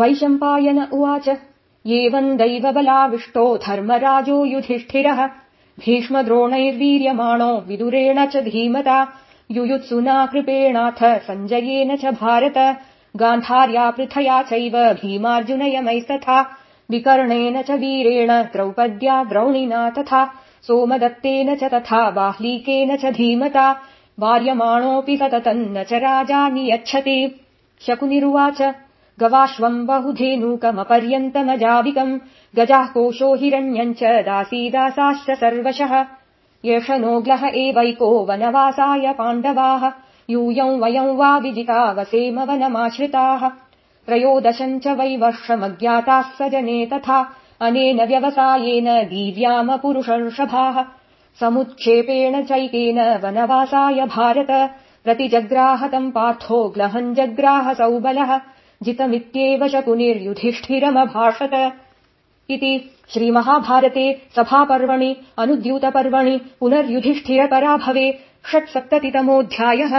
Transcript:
वैशम्पायन उवाच। एवम् दैवबलाविष्टो धर्मराजो युधिष्ठिरः। भीष्मद्रोणैर्वीर्यमाणो विदुरेण च धीमता। युयुत्सुना कृपेणाथ सञ्जयेन च भारत। गान्धार्या पृथया चैव भीमार्जुनयमैस्तथा। विकर्णेन च वीरेण द्रौपद्या द्रौणिना तथा। सोमदत्तेन च तथा बाह्लीकेन च धीमता। वार्यमाणोऽपि सततम् न च राजा नियच्छति। शकुनिरुवाच गवाश्वम् बहुधेनूकमपर्यन्तमजाविकम्। गजाः कोशो हिरण्यम् च दासीदासाश्च सर्वशः। एष नोग्लः एवैको वनवासाय पाण्डवाः। यूयम् वयम् वा विजिता वसेम वनमाश्रिताः त्रयोदशम् च वै वर्षमज्ञाताः स तथा अनेन व्यवसायेन दीव्यामपुरुषर्षभाः समुत्क्षेपेण चैकेन वनवासाय भारत। प्रतिजग्राहतम् पार्थो ग्लहम् जग्राह सौबलः जितमित्येव शकुनिर्युधिष्ठिरमभाषत इति श्रीमहाभारते सभापर्वणि अनुद्यूतपर्वणि पुनर्युधिष्ठिरपराभवे षट्सप्ततितमोऽध्यायः